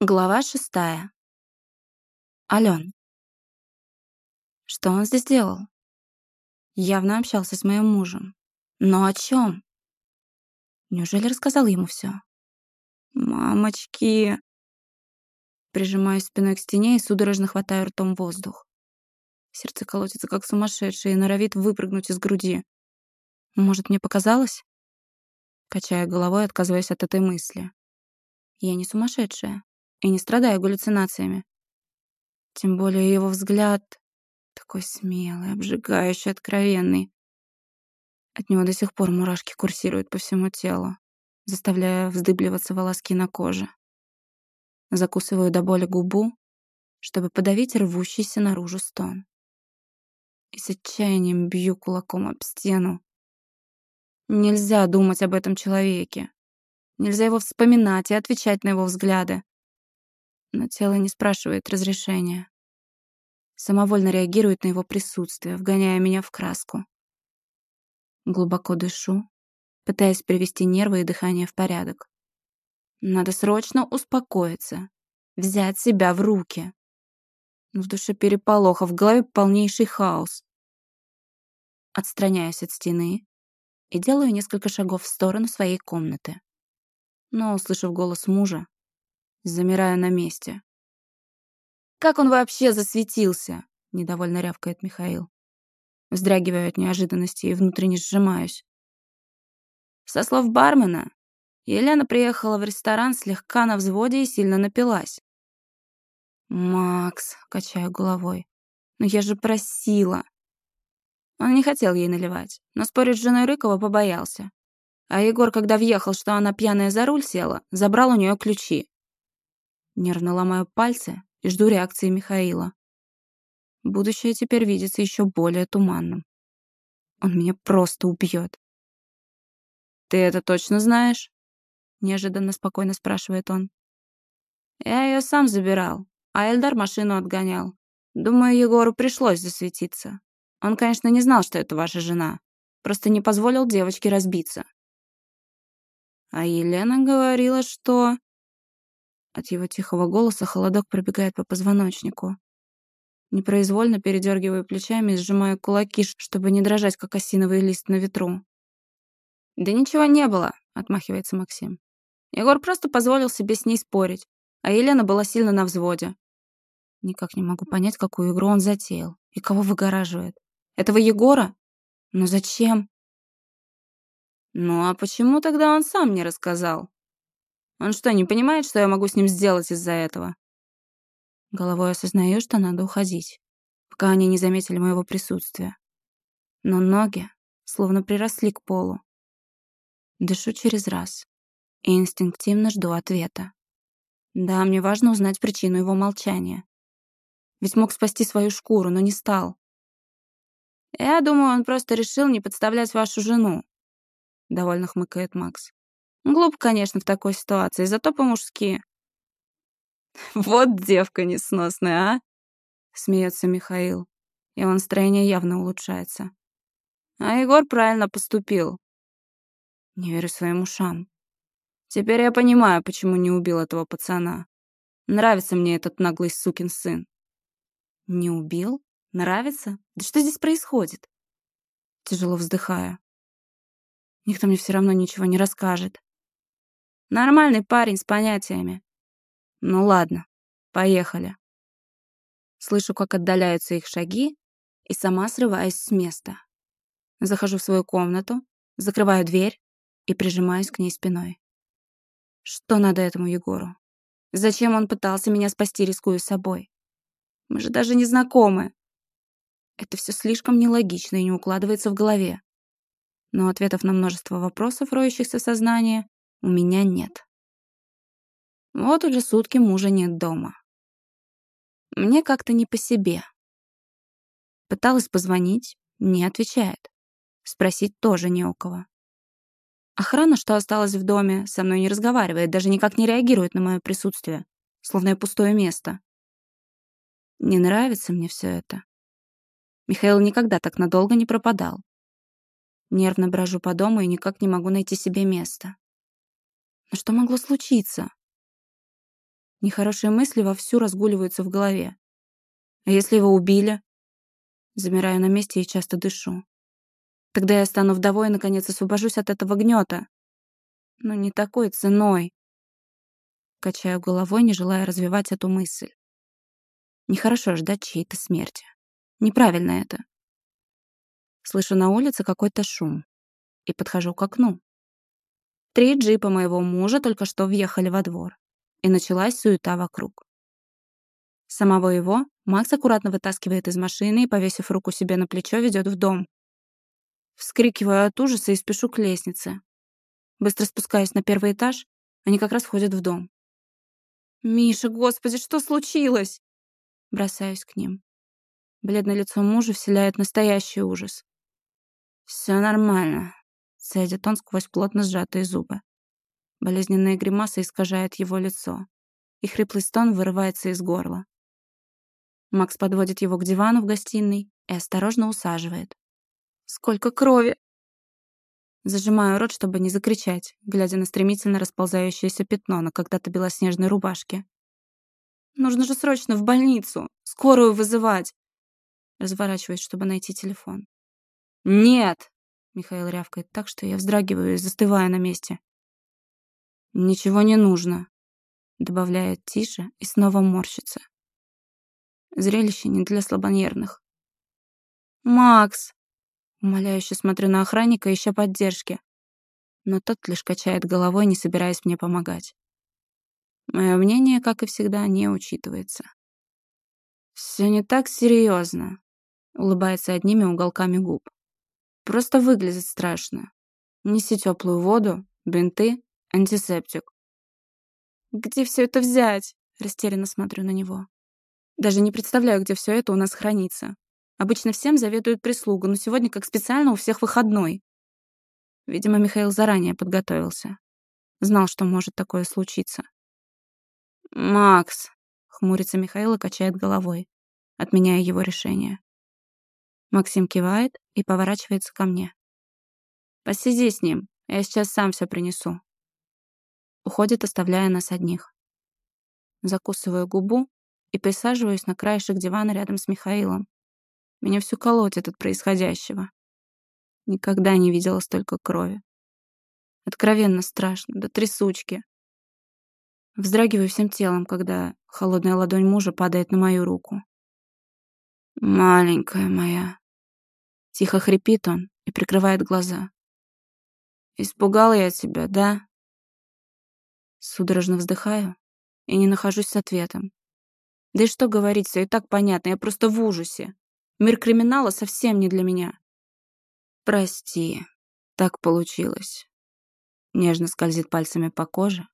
Глава шестая. Ален. Что он здесь делал? Явно общался с моим мужем. Но о чем? Неужели рассказал ему все? Мамочки. Прижимаюсь спиной к стене и судорожно хватаю ртом воздух. Сердце колотится как сумасшедшее и норовит выпрыгнуть из груди. Может, мне показалось? Качая головой, отказываясь от этой мысли. Я не сумасшедшая и не страдаю галлюцинациями. Тем более его взгляд такой смелый, обжигающий, откровенный. От него до сих пор мурашки курсируют по всему телу, заставляя вздыбливаться волоски на коже. Закусываю до боли губу, чтобы подавить рвущийся наружу стон. И с отчаянием бью кулаком об стену. Нельзя думать об этом человеке. Нельзя его вспоминать и отвечать на его взгляды но тело не спрашивает разрешения. Самовольно реагирует на его присутствие, вгоняя меня в краску. Глубоко дышу, пытаясь привести нервы и дыхание в порядок. Надо срочно успокоиться, взять себя в руки. В душе переполох, а в голове полнейший хаос. Отстраняюсь от стены и делаю несколько шагов в сторону своей комнаты. Но, услышав голос мужа, Замираю на месте. «Как он вообще засветился?» — недовольно рявкает Михаил. Вздрагиваю от неожиданности и внутренне сжимаюсь. Со слов бармена, Елена приехала в ресторан слегка на взводе и сильно напилась. «Макс», — качаю головой, — «но я же просила». Он не хотел ей наливать, но спорить с женой Рыкова побоялся. А Егор, когда въехал, что она пьяная за руль села, забрал у нее ключи. Нервно ломаю пальцы и жду реакции Михаила. Будущее теперь видится еще более туманным. Он меня просто убьет. «Ты это точно знаешь?» Неожиданно спокойно спрашивает он. «Я ее сам забирал, а Эльдар машину отгонял. Думаю, Егору пришлось засветиться. Он, конечно, не знал, что это ваша жена. Просто не позволил девочке разбиться. А Елена говорила, что... От его тихого голоса холодок пробегает по позвоночнику. Непроизвольно передергиваю плечами и сжимаю кулаки, чтобы не дрожать, как осиновый лист на ветру. «Да ничего не было», — отмахивается Максим. Егор просто позволил себе с ней спорить, а Елена была сильно на взводе. Никак не могу понять, какую игру он затеял и кого выгораживает. Этого Егора? Но зачем? Ну а почему тогда он сам не рассказал? Он что, не понимает, что я могу с ним сделать из-за этого? Головой осознаю, что надо уходить, пока они не заметили моего присутствия. Но ноги словно приросли к полу. Дышу через раз и инстинктивно жду ответа. Да, мне важно узнать причину его молчания. Ведь мог спасти свою шкуру, но не стал. «Я думаю, он просто решил не подставлять вашу жену», — довольно хмыкает Макс. Глупо, конечно, в такой ситуации, зато по-мужски. «Вот девка несносная, а?» — смеется Михаил. Его настроение явно улучшается. А Егор правильно поступил. Не верю своим ушам. Теперь я понимаю, почему не убил этого пацана. Нравится мне этот наглый сукин сын. Не убил? Нравится? Да что здесь происходит? Тяжело вздыхаю. Никто мне все равно ничего не расскажет. Нормальный парень с понятиями. Ну ладно, поехали. Слышу, как отдаляются их шаги, и сама срываюсь с места. Захожу в свою комнату, закрываю дверь и прижимаюсь к ней спиной. Что надо этому Егору? Зачем он пытался меня спасти, рискуя собой? Мы же даже не знакомы. Это все слишком нелогично и не укладывается в голове. Но ответов на множество вопросов, роющихся в сознании, у меня нет. Вот уже сутки мужа нет дома. Мне как-то не по себе. Пыталась позвонить, не отвечает. Спросить тоже не у кого. Охрана, что осталась в доме, со мной не разговаривает, даже никак не реагирует на мое присутствие, словно я пустое место. Не нравится мне все это. Михаил никогда так надолго не пропадал. Нервно брожу по дому и никак не могу найти себе места. Но что могло случиться? Нехорошие мысли вовсю разгуливаются в голове. А если его убили? Замираю на месте и часто дышу. Тогда я стану вдовой и, наконец, освобожусь от этого гнета. Но не такой ценой. Качаю головой, не желая развивать эту мысль. Нехорошо ждать чьей-то смерти. Неправильно это. Слышу на улице какой-то шум и подхожу к окну. Три джипа моего мужа только что въехали во двор, и началась суета вокруг. Самого его Макс аккуратно вытаскивает из машины и, повесив руку себе на плечо, ведет в дом. Вскрикиваю от ужаса и спешу к лестнице. Быстро спускаюсь на первый этаж, они как раз входят в дом. «Миша, господи, что случилось?» Бросаюсь к ним. Бледное лицо мужа вселяет настоящий ужас. «Все нормально», — цедит он сквозь плотно сжатые зубы. Болезненная гримаса искажает его лицо, и хриплый стон вырывается из горла. Макс подводит его к дивану в гостиной и осторожно усаживает. «Сколько крови!» Зажимаю рот, чтобы не закричать, глядя на стремительно расползающееся пятно на когда-то белоснежной рубашке. «Нужно же срочно в больницу! Скорую вызывать!» Разворачиваюсь, чтобы найти телефон. «Нет!» — Михаил рявкает так, что я вздрагиваю и застываю на месте. «Ничего не нужно», — добавляет тише и снова морщится. Зрелище не для слабонервных. «Макс!» — умоляюще смотрю на охранника, ища поддержки. Но тот лишь качает головой, не собираясь мне помогать. Мое мнение, как и всегда, не учитывается. «Все не так серьезно», — улыбается одними уголками губ. Просто выглядит страшно. Неси теплую воду, бинты, антисептик. «Где все это взять?» Растерянно смотрю на него. Даже не представляю, где все это у нас хранится. Обычно всем заведует прислуга, но сегодня как специально у всех выходной. Видимо, Михаил заранее подготовился. Знал, что может такое случиться. «Макс!» — хмурится Михаил и качает головой, отменяя его решение. Максим кивает и поворачивается ко мне. «Посиди с ним, я сейчас сам все принесу». Уходит, оставляя нас одних. Закусываю губу и присаживаюсь на краешек дивана рядом с Михаилом. Меня всю колотит от происходящего. Никогда не видела столько крови. Откровенно страшно, до трясучки. Вздрагиваю всем телом, когда холодная ладонь мужа падает на мою руку. «Маленькая моя», Тихо хрипит он и прикрывает глаза. «Испугал я тебя, да?» Судорожно вздыхаю и не нахожусь с ответом. Да и что говорить, все и так понятно, я просто в ужасе. Мир криминала совсем не для меня. «Прости, так получилось». Нежно скользит пальцами по коже,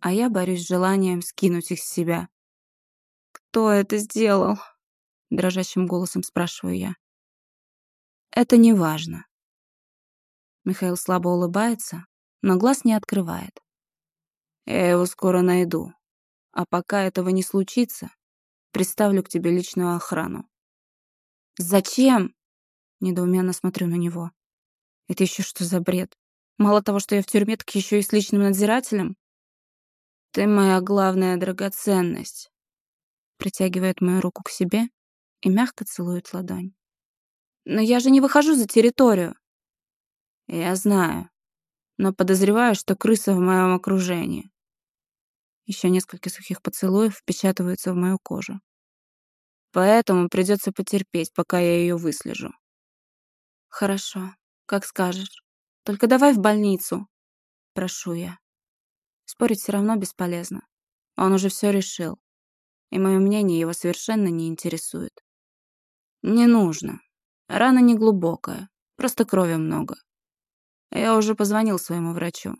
а я борюсь с желанием скинуть их с себя. «Кто это сделал?» Дрожащим голосом спрашиваю я. Это не важно. Михаил слабо улыбается, но глаз не открывает. Я его скоро найду. А пока этого не случится, представлю к тебе личную охрану. Зачем? Недоуменно смотрю на него. Это еще что за бред? Мало того, что я в тюрьме, так еще и с личным надзирателем. Ты моя главная драгоценность. Притягивает мою руку к себе и мягко целует ладонь. Но я же не выхожу за территорию. Я знаю. Но подозреваю, что крыса в моем окружении. Еще несколько сухих поцелуев впечатываются в мою кожу. Поэтому придется потерпеть, пока я ее выслежу. Хорошо, как скажешь. Только давай в больницу. Прошу я. Спорить все равно бесполезно. Он уже все решил. И мое мнение его совершенно не интересует. Не нужно. Рана не глубокая, просто крови много. Я уже позвонил своему врачу.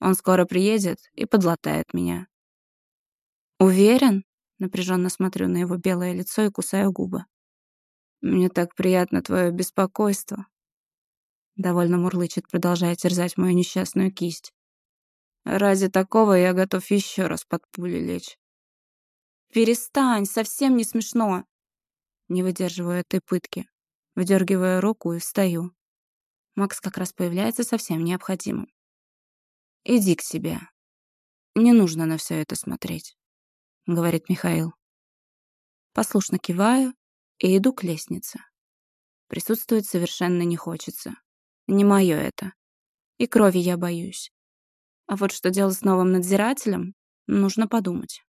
Он скоро приедет и подлатает меня. Уверен? Напряженно смотрю на его белое лицо и кусаю губы. Мне так приятно твое беспокойство. Довольно мурлычет, продолжая терзать мою несчастную кисть. Ради такого я готов еще раз под пули лечь. Перестань, совсем не смешно. Не выдерживаю этой пытки. Выдергиваю руку и встаю. Макс как раз появляется совсем необходимым. Иди к себе. Не нужно на все это смотреть. — говорит Михаил. Послушно киваю и иду к лестнице. Присутствовать совершенно не хочется. Не мое это. И крови я боюсь. А вот что делать с новым надзирателем, нужно подумать.